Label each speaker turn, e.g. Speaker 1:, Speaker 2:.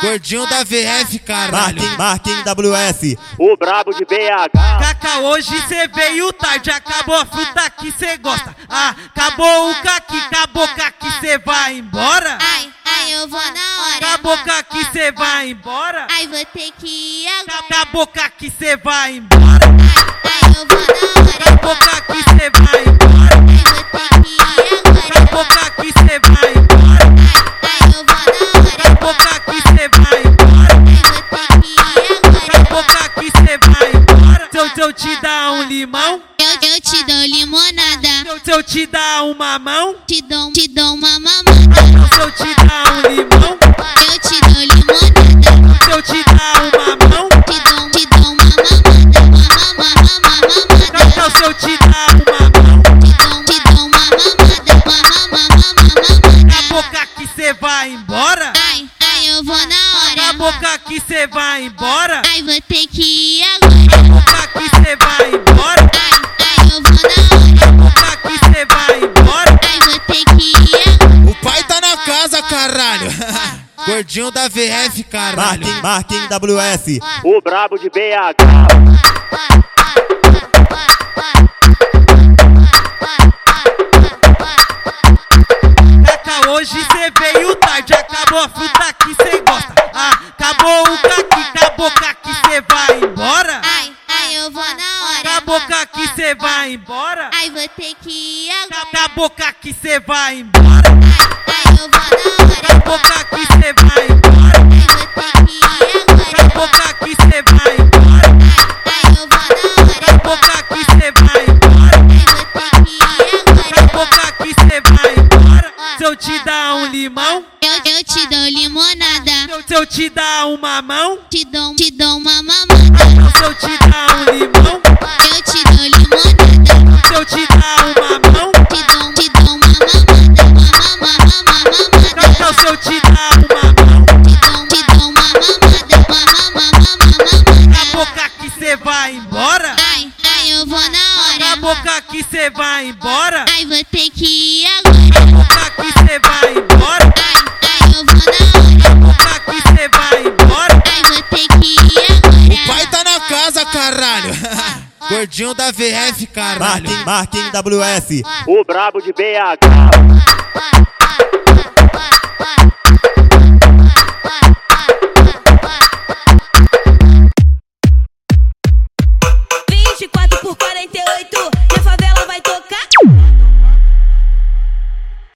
Speaker 1: Gordinho da VF, caralho.
Speaker 2: Marquinhos WS.
Speaker 3: O brabo de BH.
Speaker 4: Caca, hoje cê veio tarde, acabou a fruta que cê gosta. Ah, acabou o caqui, acabou caqui, cê vai embora?
Speaker 5: Ai, ai, eu vou na hora.
Speaker 4: Acabou caqui, cê vai embora?
Speaker 5: Ai, vou ter que ir agora.
Speaker 4: Acabou caqui, cê vai embora?
Speaker 5: Ai, eu vou na hora.
Speaker 4: Caqui, cê vai embora? Se eu, se eu te dar um limão,
Speaker 5: Eu, eu te dou limonada.
Speaker 4: se eu, se eu te dar uma mão,
Speaker 5: Te dou, te dou uma mamada.
Speaker 4: se eu te dar um limão,
Speaker 5: Eu te dou limonada.
Speaker 4: se eu te dar uma mão,
Speaker 5: Te dou, te dou uma mamada. Uma, mamada.
Speaker 4: então se eu te dar uma mão,
Speaker 5: Te dou, te dou uma mamada. Uma, uma, uma,
Speaker 4: acabou
Speaker 5: mamada.
Speaker 4: caqui, cê vai embora? Acabou caqui, cê vai embora?
Speaker 5: Ai, vou ter que ir agora.
Speaker 4: Acabou caqui, cê vai embora?
Speaker 5: Ai, ai, eu vou na hora.
Speaker 4: Acabou caqui, cê vai embora?
Speaker 5: Ai, vou ter que ir agora.
Speaker 1: O pai tá na casa, caralho. Gordinho da VF, caralho.
Speaker 2: Marquinhos WS.
Speaker 3: O brabo de BH.
Speaker 4: Acabou o caqui, acabou caqui, cê vai embora?
Speaker 5: Ai, ai, eu vou na hora.
Speaker 4: Acabou caqui, cê vai embora?
Speaker 5: Ai, vou ter que ir agora.
Speaker 4: Acabou caqui, cê vai embora?
Speaker 5: Ai, eu vou na hora.
Speaker 4: Acabou caqui, cê vai embora?
Speaker 5: Ai, vou ter que ir agora.
Speaker 4: Acabou caqui, cê vai embora?
Speaker 5: Ai, eu vou na hora.
Speaker 4: Acabou caqui, cê vai embora?
Speaker 5: Ai, vou ter que ir agora.
Speaker 4: Acabou caqui, cê vai embora? Se eu te dar um limão,
Speaker 5: Eu, eu te dou limonada.
Speaker 4: Se eu, se eu te dar uma mão,
Speaker 5: Te dou, te dou uma mamada.
Speaker 4: se eu te dar um limão,
Speaker 5: Eu te dou limonada.
Speaker 4: se eu te dar uma mão,
Speaker 5: Te dou, te dou uma mamada. Uma, mamada.
Speaker 4: então se eu te dar uma mão,
Speaker 5: Te dou, te dou uma mamada. Uma, uma, uma,
Speaker 4: acabou
Speaker 5: mamada.
Speaker 4: caqui, cê vai embora?
Speaker 5: Ai, ai, eu vou na hora.
Speaker 4: Acabou caqui, cê vai embora?
Speaker 5: Ai, vou ter que ir agora.
Speaker 4: Acabou caqui, cê vai embora? Gordinho
Speaker 5: da VF, cara. Martin, Martin WS.
Speaker 1: O brabo de BH. Vinte
Speaker 2: e quatro
Speaker 3: por quarenta e oito.